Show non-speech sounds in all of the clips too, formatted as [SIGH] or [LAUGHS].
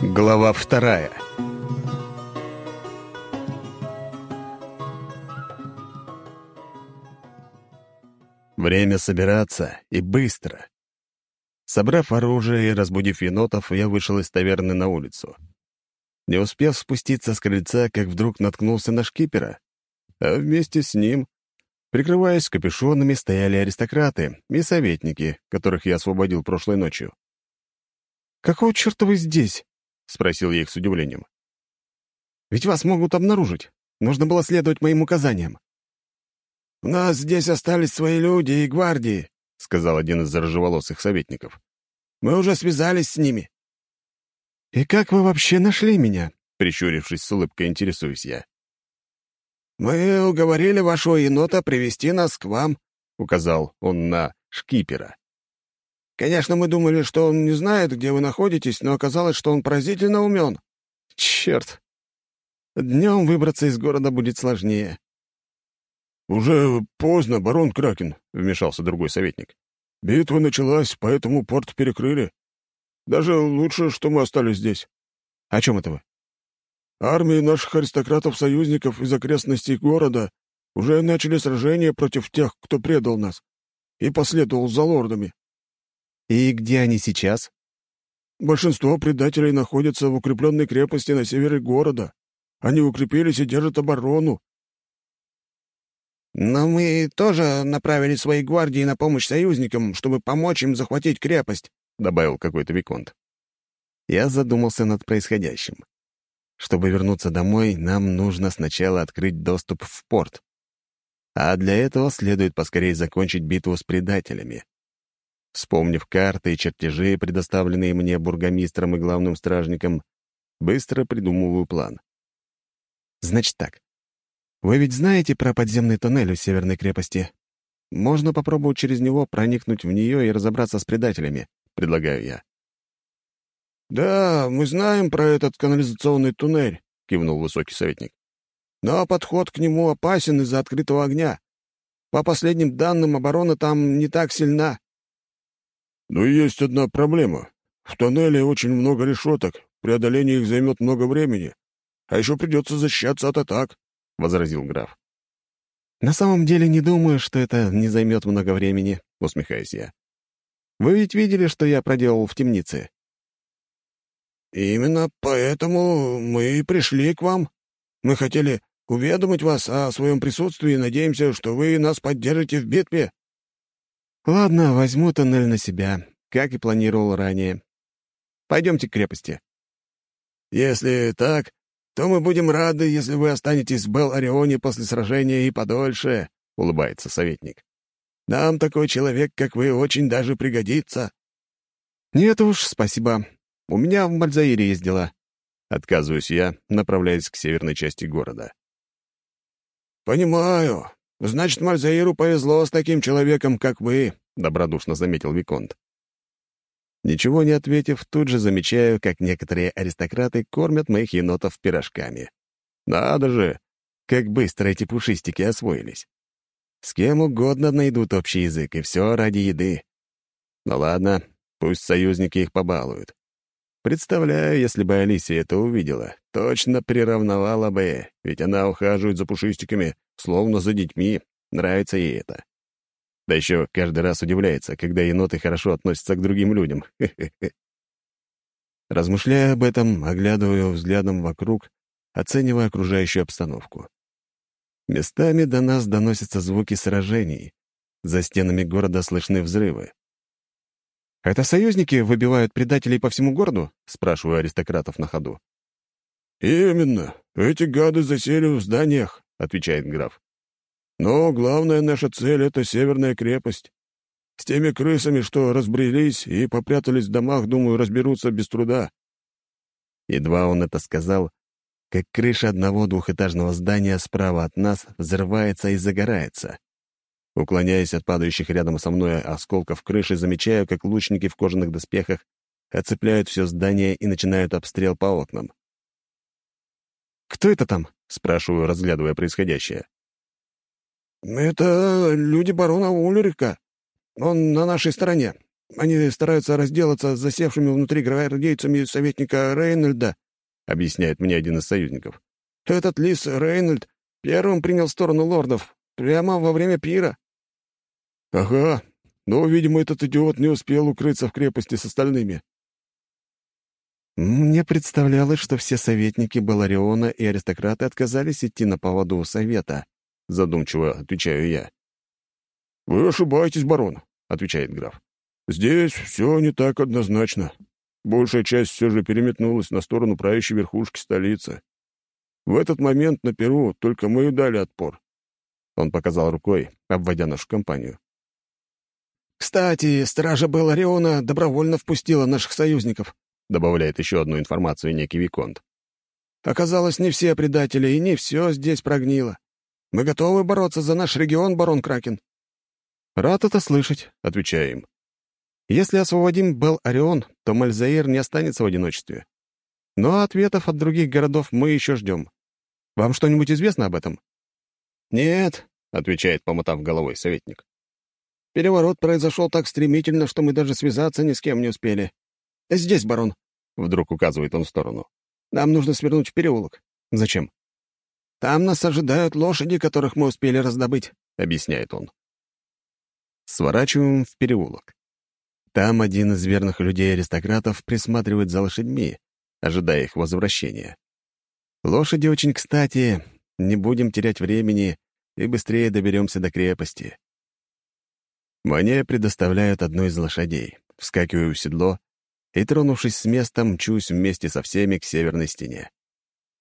Глава вторая Время собираться, и быстро. Собрав оружие и разбудив енотов, я вышел из таверны на улицу. Не успев спуститься с крыльца, как вдруг наткнулся на шкипера, а вместе с ним, прикрываясь капюшонами, стояли аристократы и советники, которых я освободил прошлой ночью. «Какого черта вы здесь?» — спросил я их с удивлением. «Ведь вас могут обнаружить. Нужно было следовать моим указаниям». «У нас здесь остались свои люди и гвардии», — сказал один из заржеволосых советников. «Мы уже связались с ними». «И как вы вообще нашли меня?» — прищурившись с улыбкой, интересуюсь я. «Мы уговорили вашего енота привести нас к вам», — указал он на шкипера. Конечно, мы думали, что он не знает, где вы находитесь, но оказалось, что он поразительно умен. Черт! Днем выбраться из города будет сложнее. «Уже поздно, барон Кракен», — вмешался другой советник. «Битва началась, поэтому порт перекрыли. Даже лучше, что мы остались здесь». «О чем это вы?» «Армии наших аристократов-союзников из окрестностей города уже начали сражение против тех, кто предал нас и последовал за лордами. «И где они сейчас?» «Большинство предателей находятся в укрепленной крепости на севере города. Они укрепились и держат оборону». «Но мы тоже направили свои гвардии на помощь союзникам, чтобы помочь им захватить крепость», — добавил какой-то Виконт. Я задумался над происходящим. Чтобы вернуться домой, нам нужно сначала открыть доступ в порт. А для этого следует поскорее закончить битву с предателями. Вспомнив карты и чертежи, предоставленные мне бургомистром и главным стражником, быстро придумываю план. Значит так. Вы ведь знаете про подземный тоннель у Северной крепости? Можно попробовать через него проникнуть в нее и разобраться с предателями, предлагаю я. «Да, мы знаем про этот канализационный туннель», — кивнул высокий советник. «Но подход к нему опасен из-за открытого огня. По последним данным, оборона там не так сильна». Но есть одна проблема. В тоннеле очень много решеток, преодоление их займет много времени, а еще придется защищаться от атак», — возразил граф. «На самом деле не думаю, что это не займет много времени», — усмехаюсь я. «Вы ведь видели, что я проделал в темнице?» «Именно поэтому мы и пришли к вам. Мы хотели уведомить вас о своем присутствии и надеемся, что вы нас поддержите в битве». Ладно, возьму тоннель на себя, как и планировал ранее. Пойдемте к крепости. Если так, то мы будем рады, если вы останетесь в Бел-Орионе после сражения и подольше, — улыбается советник. Нам такой человек, как вы, очень даже пригодится. Нет уж, спасибо. У меня в Мальзаире есть дела. Отказываюсь я, направляясь к северной части города. «Понимаю. «Значит, Мальзаиру повезло с таким человеком, как вы», — добродушно заметил Виконт. Ничего не ответив, тут же замечаю, как некоторые аристократы кормят моих енотов пирожками. Надо же, как быстро эти пушистики освоились. С кем угодно найдут общий язык, и все ради еды. Ну ладно, пусть союзники их побалуют. Представляю, если бы Алисия это увидела, точно приравновала бы, ведь она ухаживает за пушистиками, словно за детьми, нравится ей это. Да еще каждый раз удивляется, когда еноты хорошо относятся к другим людям. [LAUGHS] Размышляя об этом, оглядываю взглядом вокруг, оценивая окружающую обстановку. Местами до нас доносятся звуки сражений. За стенами города слышны взрывы. «Это союзники выбивают предателей по всему городу?» — спрашиваю аристократов на ходу. «Именно. Эти гады засели в зданиях», — отвечает граф. «Но главная наша цель — это Северная крепость. С теми крысами, что разбрелись и попрятались в домах, думаю, разберутся без труда». Едва он это сказал, как крыша одного двухэтажного здания справа от нас взрывается и загорается. Уклоняясь от падающих рядом со мной осколков крыши, замечаю, как лучники в кожаных доспехах оцепляют все здание и начинают обстрел по окнам. «Кто это там?» — спрашиваю, разглядывая происходящее. «Это люди барона Ульрика. Он на нашей стороне. они стараются разделаться с засевшими внутри гвардейцами советника Рейнольда», — объясняет мне один из союзников. «Этот лис Рейнольд первым принял сторону лордов, прямо во время пира». «Ага, но, видимо, этот идиот не успел укрыться в крепости с остальными». Мне представлялось, что все советники Балариона и аристократы отказались идти на поводу совета, задумчиво отвечаю я. «Вы ошибаетесь, барон», — отвечает граф. «Здесь все не так однозначно. Большая часть все же переметнулась на сторону правящей верхушки столицы. В этот момент на Перу только мы и дали отпор». Он показал рукой, обводя нашу компанию. «Кстати, стража Белариона добровольно впустила наших союзников», добавляет еще одну информацию некий Виконт. «Оказалось, не все предатели, и не все здесь прогнило. Мы готовы бороться за наш регион, барон Кракен». «Рад это слышать», — отвечаю им. «Если освободим Бел-Орион, то Мальзаир не останется в одиночестве. Но ответов от других городов мы еще ждем. Вам что-нибудь известно об этом?» «Нет», — отвечает, помотав головой советник. «Переворот произошел так стремительно, что мы даже связаться ни с кем не успели. Здесь, барон», — вдруг указывает он в сторону. «Нам нужно свернуть в переулок». «Зачем?» «Там нас ожидают лошади, которых мы успели раздобыть», — объясняет он. Сворачиваем в переулок. Там один из верных людей-аристократов присматривает за лошадьми, ожидая их возвращения. Лошади очень кстати, не будем терять времени и быстрее доберемся до крепости. Мне предоставляют одну из лошадей, вскакиваю в седло и, тронувшись с места, мчусь вместе со всеми к северной стене.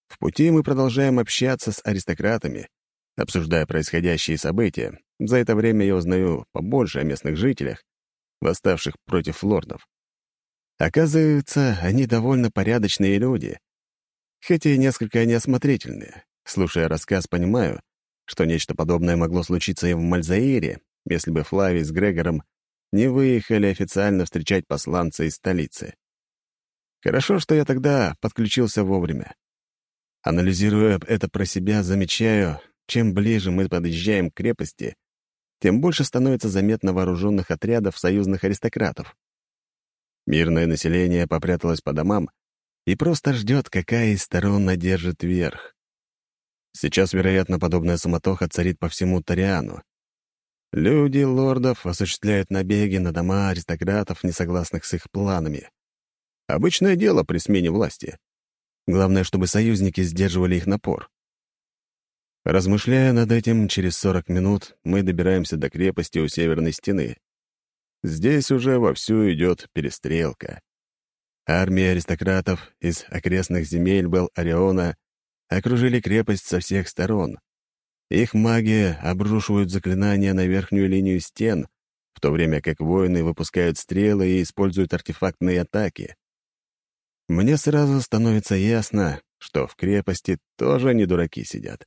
В пути мы продолжаем общаться с аристократами, обсуждая происходящие события, за это время я узнаю побольше о местных жителях, восставших против лордов. Оказывается, они довольно порядочные люди, хотя и несколько неосмотрительные. Слушая рассказ, понимаю, что нечто подобное могло случиться и в Мальзаире, если бы Флавий с Грегором не выехали официально встречать посланца из столицы. Хорошо, что я тогда подключился вовремя. Анализируя это про себя, замечаю, чем ближе мы подъезжаем к крепости, тем больше становится заметно вооруженных отрядов союзных аристократов. Мирное население попряталось по домам и просто ждет, какая из сторон одержит верх. Сейчас, вероятно, подобная суматоха царит по всему Ториану. Люди лордов осуществляют набеги на дома аристократов, несогласных с их планами. Обычное дело при смене власти. Главное, чтобы союзники сдерживали их напор. Размышляя над этим, через 40 минут мы добираемся до крепости у северной стены. Здесь уже вовсю идет перестрелка. Армия аристократов из окрестных земель Бел-Ориона окружили крепость со всех сторон. Их магия обрушивают заклинания на верхнюю линию стен, в то время как воины выпускают стрелы и используют артефактные атаки. Мне сразу становится ясно, что в крепости тоже не дураки сидят.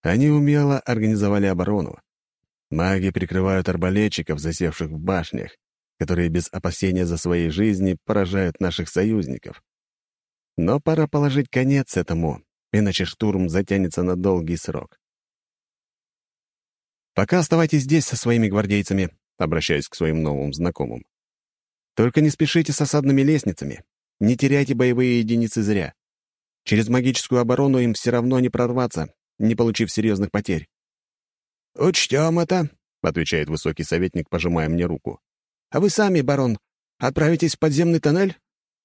Они умело организовали оборону. Маги прикрывают арбалетчиков, засевших в башнях, которые без опасения за свои жизни поражают наших союзников. Но пора положить конец этому, иначе штурм затянется на долгий срок. «Пока оставайтесь здесь со своими гвардейцами», обращаясь к своим новым знакомым. «Только не спешите с осадными лестницами. Не теряйте боевые единицы зря. Через магическую оборону им все равно не прорваться, не получив серьезных потерь. «Учтем это», — отвечает высокий советник, пожимая мне руку. «А вы сами, барон, отправитесь в подземный тоннель?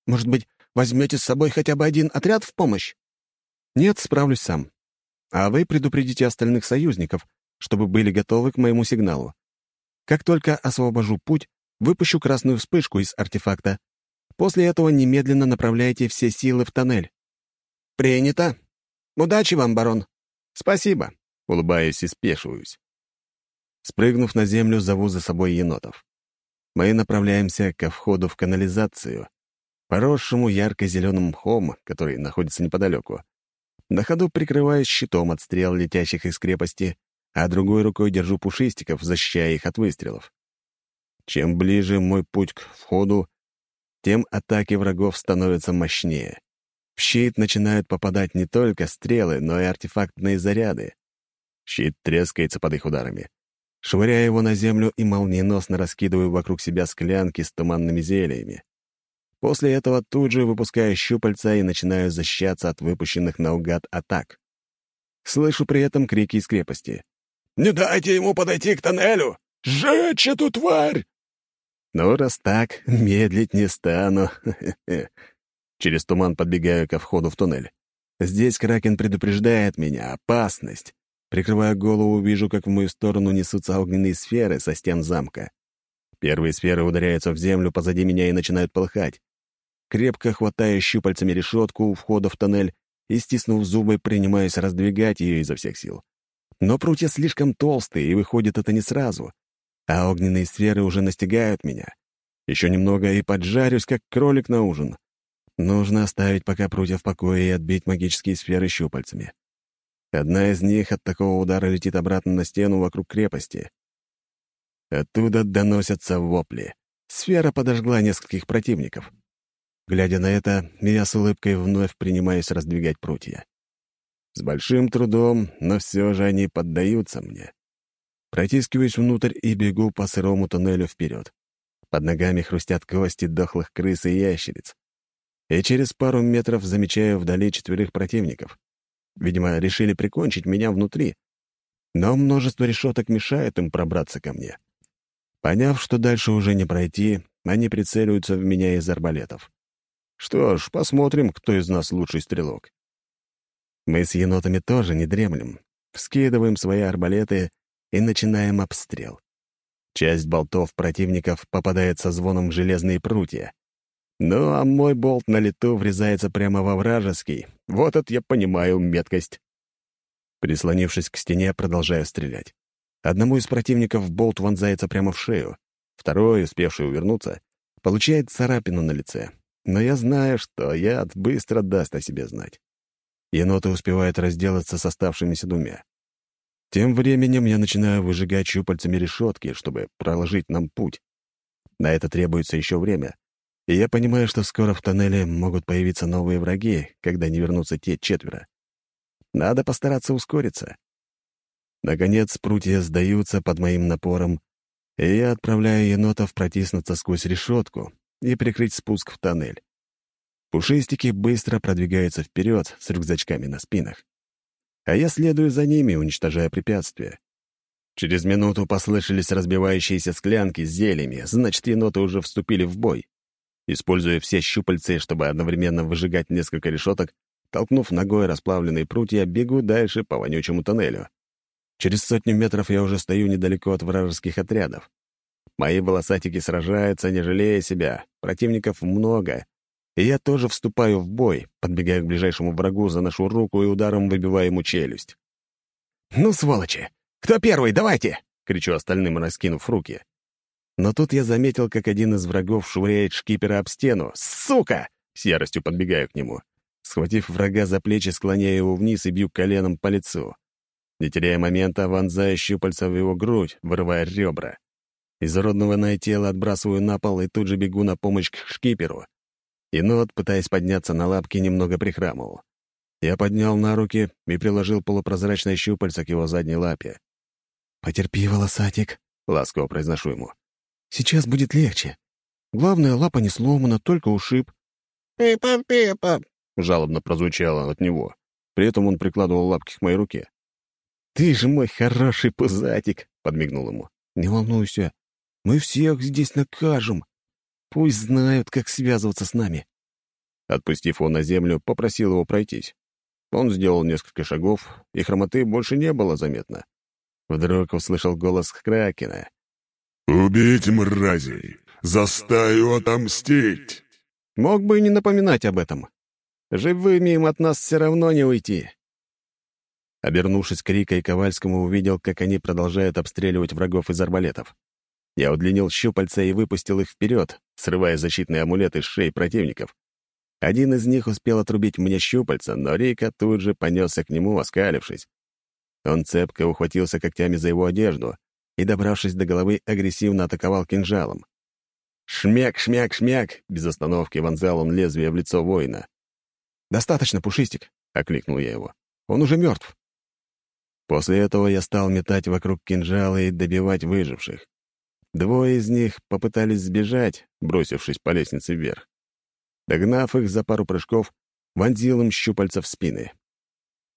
Может быть, возьмете с собой хотя бы один отряд в помощь?» «Нет, справлюсь сам. А вы предупредите остальных союзников, чтобы были готовы к моему сигналу. Как только освобожу путь, выпущу красную вспышку из артефакта. После этого немедленно направляйте все силы в тоннель». «Принято. Удачи вам, барон», «Спасибо», — улыбаясь и спешиваюсь. Спрыгнув на землю, зову за собой енотов. Мы направляемся ко входу в канализацию, поросшему ярко-зеленым мхом, который находится неподалеку. На ходу прикрываюсь щитом от стрел, летящих из крепости, а другой рукой держу пушистиков, защищая их от выстрелов. Чем ближе мой путь к входу, тем атаки врагов становятся мощнее. В щит начинают попадать не только стрелы, но и артефактные заряды. Щит трескается под их ударами. швыряя его на землю и молниеносно раскидываю вокруг себя склянки с туманными зельями. После этого тут же выпускаю щупальца и начинаю защищаться от выпущенных наугад атак. Слышу при этом крики из крепости. «Не дайте ему подойти к тоннелю! Сжечь эту тварь!» Ну, раз так, медлить не стану. [LAUGHS] Через туман подбегаю ко входу в туннель. Здесь Кракен предупреждает меня. Опасность. Прикрывая голову, вижу, как в мою сторону несутся огненные сферы со стен замка. Первые сферы ударяются в землю позади меня и начинают полыхать. Крепко хватая щупальцами решетку у входа в тоннель и, стиснув зубы, принимаюсь раздвигать ее изо всех сил. Но прутья слишком толстые, и выходит это не сразу. А огненные сферы уже настигают меня. Еще немного и поджарюсь, как кролик на ужин. Нужно оставить пока прутья в покое и отбить магические сферы щупальцами. Одна из них от такого удара летит обратно на стену вокруг крепости. Оттуда доносятся вопли. Сфера подожгла нескольких противников. Глядя на это, я с улыбкой вновь принимаюсь раздвигать прутья. С большим трудом, но все же они поддаются мне. Протискиваюсь внутрь и бегу по сырому туннелю вперед. Под ногами хрустят кости дохлых крыс и ящериц. И через пару метров замечаю вдали четверых противников. Видимо, решили прикончить меня внутри. Но множество решеток мешает им пробраться ко мне. Поняв, что дальше уже не пройти, они прицеливаются в меня из арбалетов. Что ж, посмотрим, кто из нас лучший стрелок. Мы с енотами тоже не дремлем. Вскидываем свои арбалеты и начинаем обстрел. Часть болтов противников попадает со звоном в железные прутья. Ну, а мой болт на лету врезается прямо во вражеский. Вот это я понимаю меткость. Прислонившись к стене, продолжаю стрелять. Одному из противников болт вонзается прямо в шею. Второй, успевший увернуться, получает царапину на лице. Но я знаю, что яд быстро даст о себе знать. Еноты успевают разделаться с оставшимися двумя. Тем временем я начинаю выжигать щупальцами решетки, чтобы проложить нам путь. На это требуется еще время, и я понимаю, что скоро в тоннеле могут появиться новые враги, когда не вернутся те четверо. Надо постараться ускориться. Наконец, прутья сдаются под моим напором, и я отправляю енотов протиснуться сквозь решетку и прикрыть спуск в тоннель. Пушистики быстро продвигаются вперед с рюкзачками на спинах, а я следую за ними, уничтожая препятствия. Через минуту послышались разбивающиеся склянки с зельями, значит, еноты уже вступили в бой. Используя все щупальцы, чтобы одновременно выжигать несколько решеток, толкнув ногой расплавленные прутья, бегу дальше по вонючему тоннелю. Через сотню метров я уже стою недалеко от вражеских отрядов. Мои волосатики сражаются, не жалея себя. Противников много. И я тоже вступаю в бой, подбегая к ближайшему врагу, заношу руку и ударом выбиваю ему челюсть. «Ну, сволочи! Кто первый? Давайте!» — кричу остальным, раскинув руки. Но тут я заметил, как один из врагов швыряет шкипера об стену. «Сука!» — с яростью подбегаю к нему. Схватив врага за плечи, склоняю его вниз и бью коленом по лицу. Не теряя момента, вонзаю щупальца в его грудь, вырывая ребра. Изуродованное тело отбрасываю на пол и тут же бегу на помощь к шкиперу. Енот, пытаясь подняться на лапки, немного прихрамывал. Я поднял на руки и приложил полупрозрачное щупальце к его задней лапе. «Потерпи, волосатик», — ласково произношу ему. Сейчас будет легче. Главное, лапа не сломана, только ушиб. «Пипа-пипа!» — жалобно прозвучало от него. При этом он прикладывал лапки к моей руке. «Ты же мой хороший пузатик!» — подмигнул ему. «Не волнуйся, мы всех здесь накажем. Пусть знают, как связываться с нами». Отпустив его на землю, попросил его пройтись. Он сделал несколько шагов, и хромоты больше не было заметно. Вдруг услышал голос Кракена. «Убить мразей! За стаю отомстить!» Мог бы и не напоминать об этом. Живыми им от нас все равно не уйти. Обернувшись к Рика и Ковальскому, увидел, как они продолжают обстреливать врагов из арбалетов. Я удлинил щупальца и выпустил их вперед, срывая защитные амулеты с шеи противников. Один из них успел отрубить мне щупальца, но Рика тут же понесся к нему, оскалившись. Он цепко ухватился когтями за его одежду, и, добравшись до головы, агрессивно атаковал кинжалом. «Шмяк, шмяк, шмяк!» — без остановки вонзал он лезвие в лицо воина. «Достаточно, Пушистик!» — окликнул я его. «Он уже мертв!» После этого я стал метать вокруг кинжалы и добивать выживших. Двое из них попытались сбежать, бросившись по лестнице вверх. Догнав их за пару прыжков, вонзил им щупальца в спины.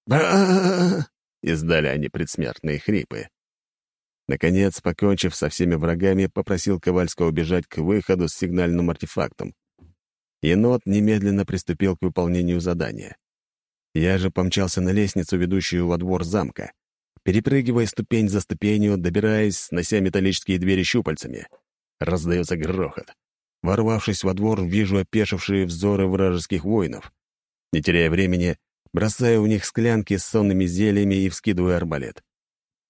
ба издали они предсмертные хрипы. Наконец, покончив со всеми врагами, попросил Ковальского убежать к выходу с сигнальным артефактом. Енот немедленно приступил к выполнению задания. Я же помчался на лестницу, ведущую во двор замка, перепрыгивая ступень за ступенью, добираясь, снося металлические двери щупальцами. Раздается грохот. Ворвавшись во двор, вижу опешившие взоры вражеских воинов. Не теряя времени, бросаю в них склянки с сонными зельями и вскидываю арбалет.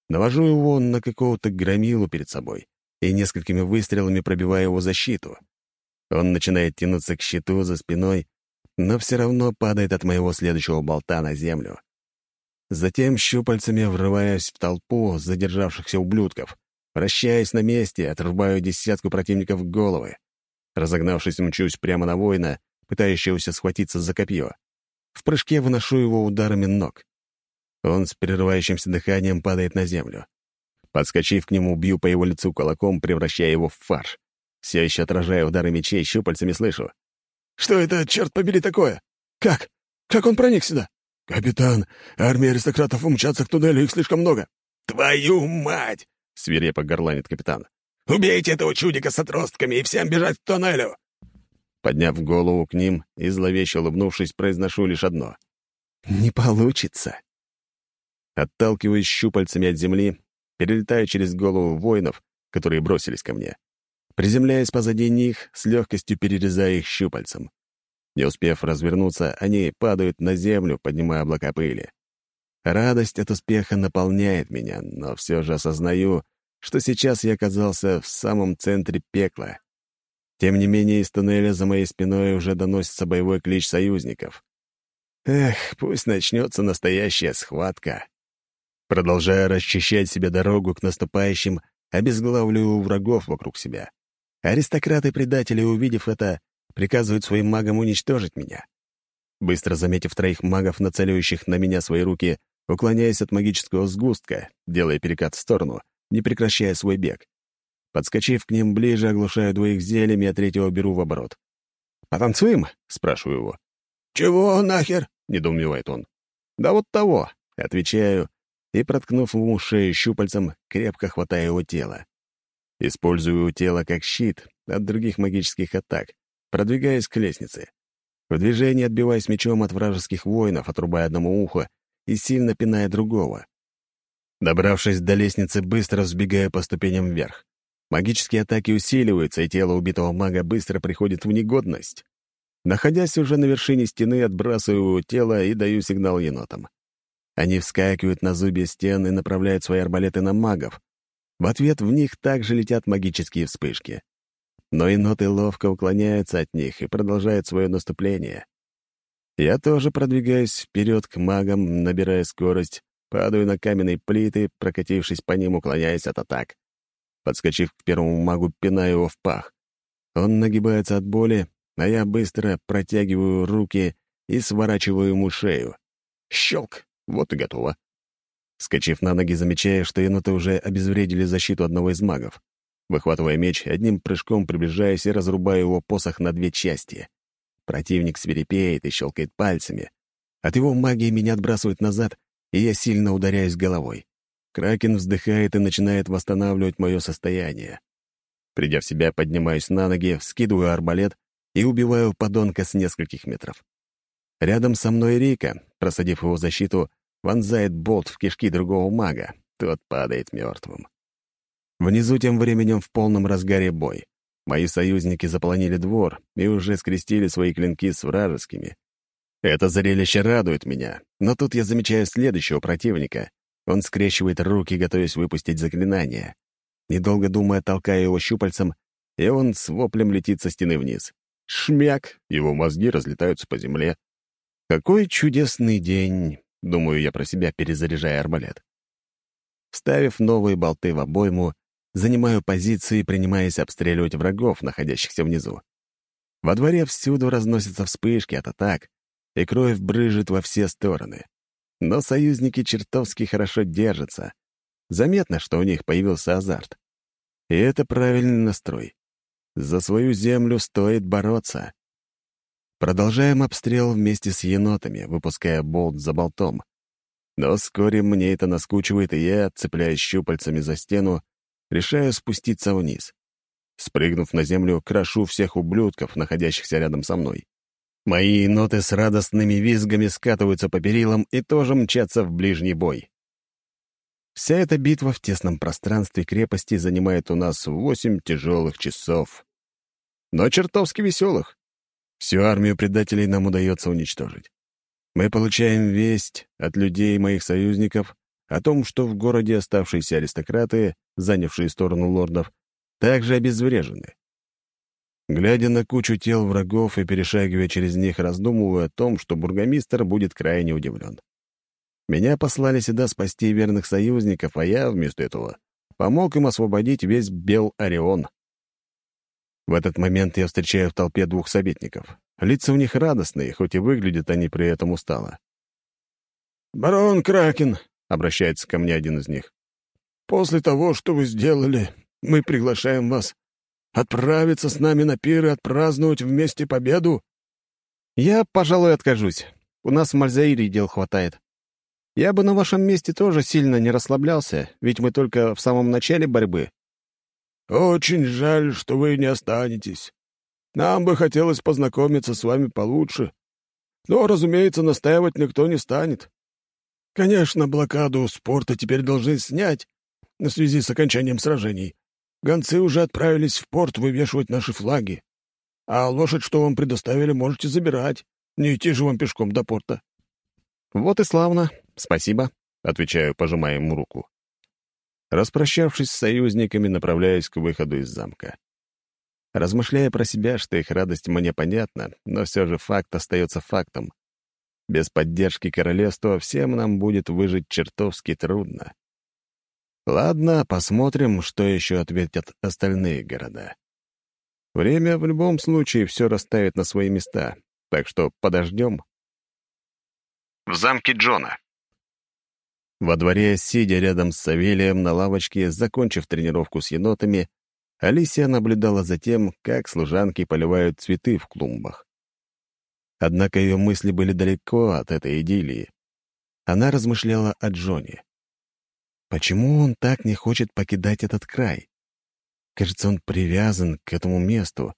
Навожу его на какого-то громилу перед собой и несколькими выстрелами пробиваю его защиту. Он начинает тянуться к щиту за спиной, но все равно падает от моего следующего болта на землю. Затем щупальцами врываюсь в толпу задержавшихся ублюдков, вращаясь на месте, отрубаю десятку противников головы. Разогнавшись, мчусь прямо на воина, пытающегося схватиться за копье. В прыжке выношу его ударами ног. Он с прерывающимся дыханием падает на землю. Подскочив к нему, бью по его лицу кулаком, превращая его в фарш. Все еще отражая удары мечей, щупальцами слышу. «Что это, черт побери, такое? Как? Как он проник сюда?» «Капитан, армия аристократов умчатся к туннелю, их слишком много». «Твою мать!» — свирепо горланит капитан. «Убейте этого чудика с отростками и всем бежать к туннелю!» Подняв голову к ним и зловеще улыбнувшись, произношу лишь одно. «Не получится». Отталкиваясь щупальцами от земли, перелетаю через голову воинов, которые бросились ко мне. Приземляясь позади них, с легкостью перерезая их щупальцем. Не успев развернуться, они падают на землю, поднимая облака пыли. Радость от успеха наполняет меня, но все же осознаю, что сейчас я оказался в самом центре пекла. Тем не менее, из туннеля за моей спиной уже доносится боевой клич союзников. Эх, пусть начнется настоящая схватка. Продолжая расчищать себе дорогу к наступающим, обезглавливаю врагов вокруг себя. Аристократы-предатели, увидев это, приказывают своим магам уничтожить меня. Быстро заметив троих магов, нацеливающих на меня свои руки, уклоняясь от магического сгустка, делая перекат в сторону, не прекращая свой бег. Подскочив к ним ближе, оглушаю двоих зельями, а третьего беру в оборот. «Потанцуем?» — спрашиваю его. «Чего нахер?» — недоумевает он. «Да вот того», — отвечаю, и, проткнув ему шею щупальцем, крепко хватаю его тело. Использую тело как щит от других магических атак, продвигаясь к лестнице. В движении отбиваясь мечом от вражеских воинов, отрубая одному ухо и сильно пиная другого. Добравшись до лестницы, быстро взбегаю по ступеням вверх. Магические атаки усиливаются, и тело убитого мага быстро приходит в негодность. Находясь уже на вершине стены, отбрасываю тело и даю сигнал енотам. Они вскакивают на зубья стен и направляют свои арбалеты на магов. В ответ в них также летят магические вспышки. Но еноты ловко уклоняются от них и продолжают свое наступление. Я тоже продвигаюсь вперед к магам, набирая скорость, падаю на каменные плиты, прокатившись по ним, уклоняясь от атак. Подскочив к первому магу, пинаю его в пах. Он нагибается от боли, а я быстро протягиваю руки и сворачиваю ему шею. Щелк! Вот и готово. Скочив на ноги, замечая, что еноты уже обезвредили защиту одного из магов. Выхватывая меч, одним прыжком приближаясь и разрубаю его посох на две части. Противник свирепеет и щелкает пальцами. От его магии меня отбрасывает назад, и я сильно ударяюсь головой. Кракен вздыхает и начинает восстанавливать мое состояние. Придя в себя, поднимаюсь на ноги, вскидываю арбалет и убиваю подонка с нескольких метров. Рядом со мной Рика, просадив его защиту, вонзает болт в кишки другого мага. Тот падает мертвым. Внизу тем временем в полном разгаре бой. Мои союзники заполонили двор и уже скрестили свои клинки с вражескими. Это зрелище радует меня, но тут я замечаю следующего противника. Он скрещивает руки, готовясь выпустить заклинание. Недолго думая, толкая его щупальцем, и он с воплем летит со стены вниз. Шмяк! Его мозги разлетаются по земле. Какой чудесный день! — думаю я про себя, перезаряжая арбалет. Вставив новые болты в обойму, занимаю позиции, принимаясь обстреливать врагов, находящихся внизу. Во дворе всюду разносятся вспышки от атак, и кровь брыжет во все стороны. Но союзники чертовски хорошо держатся. Заметно, что у них появился азарт. И это правильный настрой. За свою землю стоит бороться. Продолжаем обстрел вместе с енотами, выпуская болт за болтом. Но вскоре мне это наскучивает, и я, цепляясь щупальцами за стену, решаю спуститься вниз. Спрыгнув на землю, крошу всех ублюдков, находящихся рядом со мной. Мои ноты с радостными визгами скатываются по перилам и тоже мчатся в ближний бой. Вся эта битва в тесном пространстве крепости занимает у нас восемь тяжелых часов. Но чертовски веселых. Всю армию предателей нам удается уничтожить. Мы получаем весть от людей моих союзников о том, что в городе оставшиеся аристократы, занявшие сторону лордов, также обезврежены. Глядя на кучу тел врагов и перешагивая через них, раздумываю о том, что бургомистр будет крайне удивлен. Меня послали сюда спасти верных союзников, а я, вместо этого, помог им освободить весь Бел Орион. В этот момент я встречаю в толпе двух советников. Лица у них радостные, хоть и выглядят они при этом устало. «Барон Кракен», — обращается ко мне один из них, — «после того, что вы сделали, мы приглашаем вас отправиться с нами на пир и отпраздновать вместе победу». «Я, пожалуй, откажусь. У нас в Мальзаире дел хватает. Я бы на вашем месте тоже сильно не расслаблялся, ведь мы только в самом начале борьбы». «Очень жаль, что вы не останетесь. Нам бы хотелось познакомиться с вами получше. Но, разумеется, настаивать никто не станет. Конечно, блокаду спорта теперь должны снять в связи с окончанием сражений. Гонцы уже отправились в порт вывешивать наши флаги. А лошадь, что вам предоставили, можете забирать. Не идти же вам пешком до порта». «Вот и славно. Спасибо», — отвечаю, пожимая ему руку. Распрощавшись с союзниками, направляюсь к выходу из замка. Размышляя про себя, что их радость мне понятна, но все же факт остается фактом. Без поддержки королевства всем нам будет выжить чертовски трудно. Ладно, посмотрим, что еще ответят остальные города. Время в любом случае все расставит на свои места, так что подождем. В замке Джона. Во дворе, сидя рядом с Савелием на лавочке, закончив тренировку с енотами, Алисия наблюдала за тем, как служанки поливают цветы в клумбах. Однако ее мысли были далеко от этой идиллии. Она размышляла о Джоне. Почему он так не хочет покидать этот край? Кажется, он привязан к этому месту,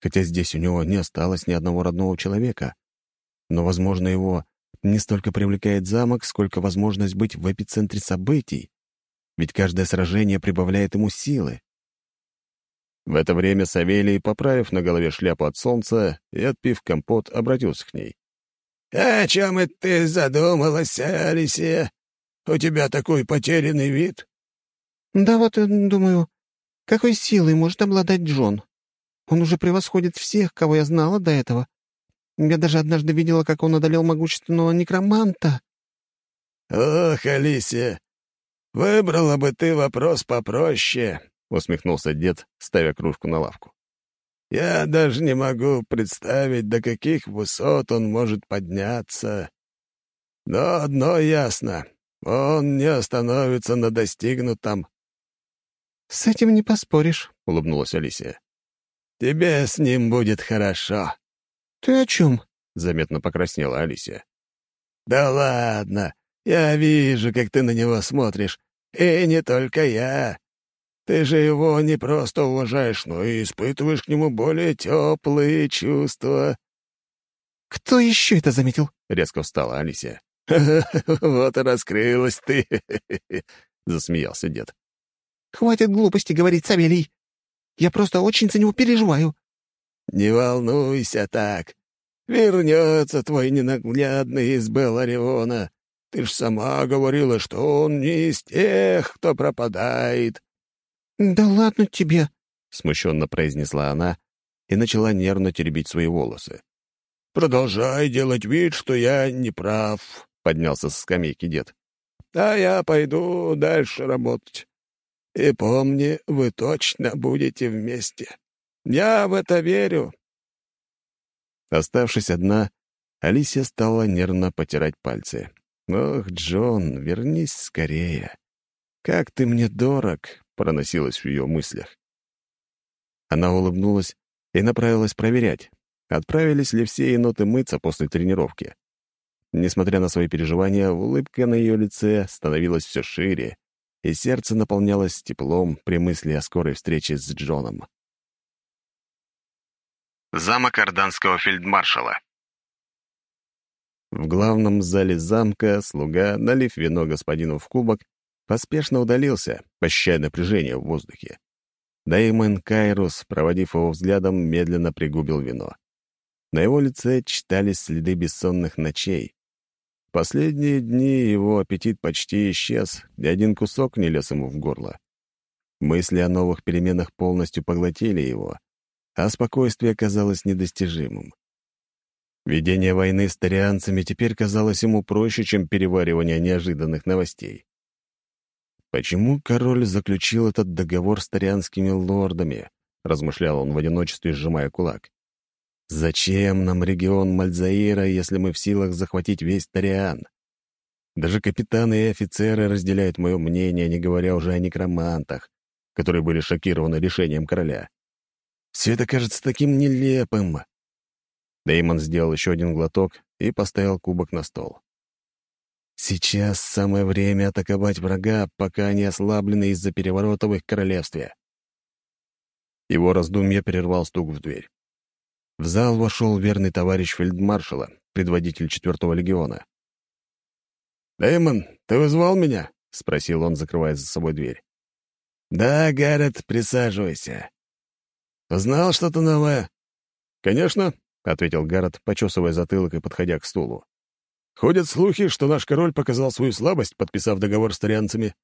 хотя здесь у него не осталось ни одного родного человека. Но, возможно, его не столько привлекает замок, сколько возможность быть в эпицентре событий, ведь каждое сражение прибавляет ему силы. В это время Савелий, поправив на голове шляпу от солнца и отпив компот, обратился к ней. «О чем это ты задумалась, Алисия? У тебя такой потерянный вид». «Да вот, э, думаю, какой силой может обладать Джон? Он уже превосходит всех, кого я знала до этого. Я даже однажды видела, как он одолел могущественного некроманта». «Ох, Алисия, выбрала бы ты вопрос попроще», — усмехнулся дед, ставя кружку на лавку. «Я даже не могу представить, до каких высот он может подняться. Но одно ясно — он не остановится на достигнутом». «С этим не поспоришь», — улыбнулась Алисия. «Тебе с ним будет хорошо». «Ты о чем?» — заметно покраснела Алисия. «Да ладно, я вижу, как ты на него смотришь. И не только я. Ты же его не просто уважаешь, но и испытываешь к нему более теплые чувства». «Кто еще это заметил?» — резко встала Алисия. [LAUGHS] «Вот и раскрылась ты!» [LAUGHS] — засмеялся дед. «Хватит глупости говорить, Савелий. Я просто очень за него переживаю». «Не волнуйся так. Вернется твой ненаглядный из Белариона. Ты ж сама говорила, что он не из тех, кто пропадает». «Да ладно тебе», — смущенно произнесла она и начала нервно теребить свои волосы. «Продолжай делать вид, что я не прав», — поднялся со скамейки дед. «А я пойду дальше работать. И помни, вы точно будете вместе. Я в это верю». Оставшись одна, Алисия стала нервно потирать пальцы. «Ох, Джон, вернись скорее. Как ты мне дорог!» — проносилось в ее мыслях. Она улыбнулась и направилась проверять, отправились ли все еноты мыться после тренировки. Несмотря на свои переживания, улыбка на ее лице становилась все шире, и сердце наполнялось теплом при мысли о скорой встрече с Джоном. Замок Орданского фельдмаршала В главном зале замка слуга, налив вино господину в кубок, поспешно удалился, ощущая напряжение в воздухе. Дэймон Кайрус, проводив его взглядом, медленно пригубил вино. На его лице читались следы бессонных ночей. Последние дни его аппетит почти исчез, и один кусок не лез ему в горло. Мысли о новых переменах полностью поглотили его, а спокойствие казалось недостижимым. Ведение войны с тарианцами теперь казалось ему проще, чем переваривание неожиданных новостей. «Почему король заключил этот договор с тарианскими лордами?» — размышлял он в одиночестве, сжимая кулак. Зачем нам регион Мальзаира, если мы в силах захватить весь Тариан? Даже капитаны и офицеры разделяют мое мнение, не говоря уже о некромантах, которые были шокированы решением короля. Все это кажется таким нелепым. Деймон сделал еще один глоток и поставил кубок на стол. Сейчас самое время атаковать врага, пока они ослаблены из-за переворота в их королевстве. Его раздумье прервал стук в дверь. В зал вошел верный товарищ фельдмаршала, предводитель четвертого легиона. «Дэймон, ты вызвал меня?» — спросил он, закрывая за собой дверь. «Да, Гаррет, присаживайся. Узнал что-то новое?» «Конечно», — ответил Гаррет, почесывая затылок и подходя к стулу. «Ходят слухи, что наш король показал свою слабость, подписав договор с тарианцами.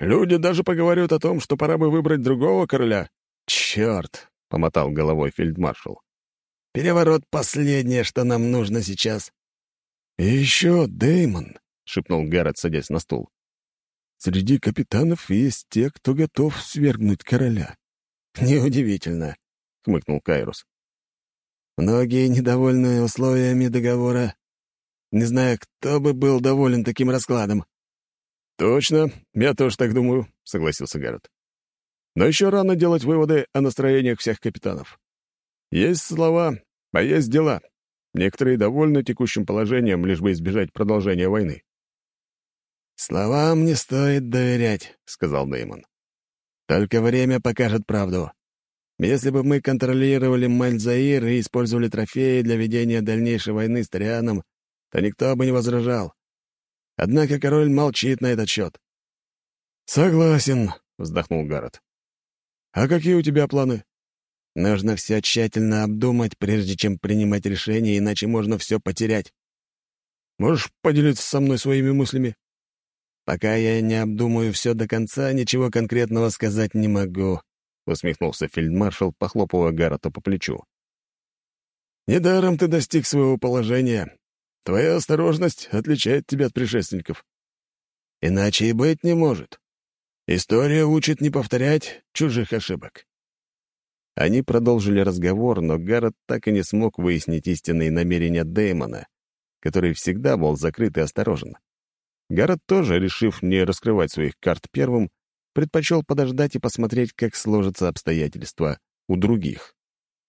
Люди даже поговорят о том, что пора бы выбрать другого короля». «Черт!» — помотал головой фельдмаршал. Переворот — последнее, что нам нужно сейчас». «И еще Деймон», — шепнул Гаррет, садясь на стул. «Среди капитанов есть те, кто готов свергнуть короля». «Неудивительно», — хмыкнул Кайрус. «Многие недовольны условиями договора. Не знаю, кто бы был доволен таким раскладом». «Точно, я тоже так думаю», — согласился Гаррет. «Но еще рано делать выводы о настроениях всех капитанов. Есть слова, а есть дела. Некоторые довольны текущим положением, лишь бы избежать продолжения войны. «Словам не стоит доверять», — сказал Дэймон. «Только время покажет правду. Если бы мы контролировали Мальзаир и использовали трофеи для ведения дальнейшей войны с Торианом, то никто бы не возражал. Однако король молчит на этот счет». «Согласен», — вздохнул Гаррет. «А какие у тебя планы?» Нужно все тщательно обдумать, прежде чем принимать решение, иначе можно все потерять. Можешь поделиться со мной своими мыслями? Пока я не обдумаю все до конца, ничего конкретного сказать не могу, — усмехнулся фельдмаршал, похлопывая Гаррета по плечу. «Недаром ты достиг своего положения. Твоя осторожность отличает тебя от предшественников. Иначе и быть не может. История учит не повторять чужих ошибок. Они продолжили разговор, но Гаррет так и не смог выяснить истинные намерения Дэймона, который всегда был закрыт и осторожен. Гаррет тоже, решив не раскрывать своих карт первым, предпочел подождать и посмотреть, как сложатся обстоятельства у других.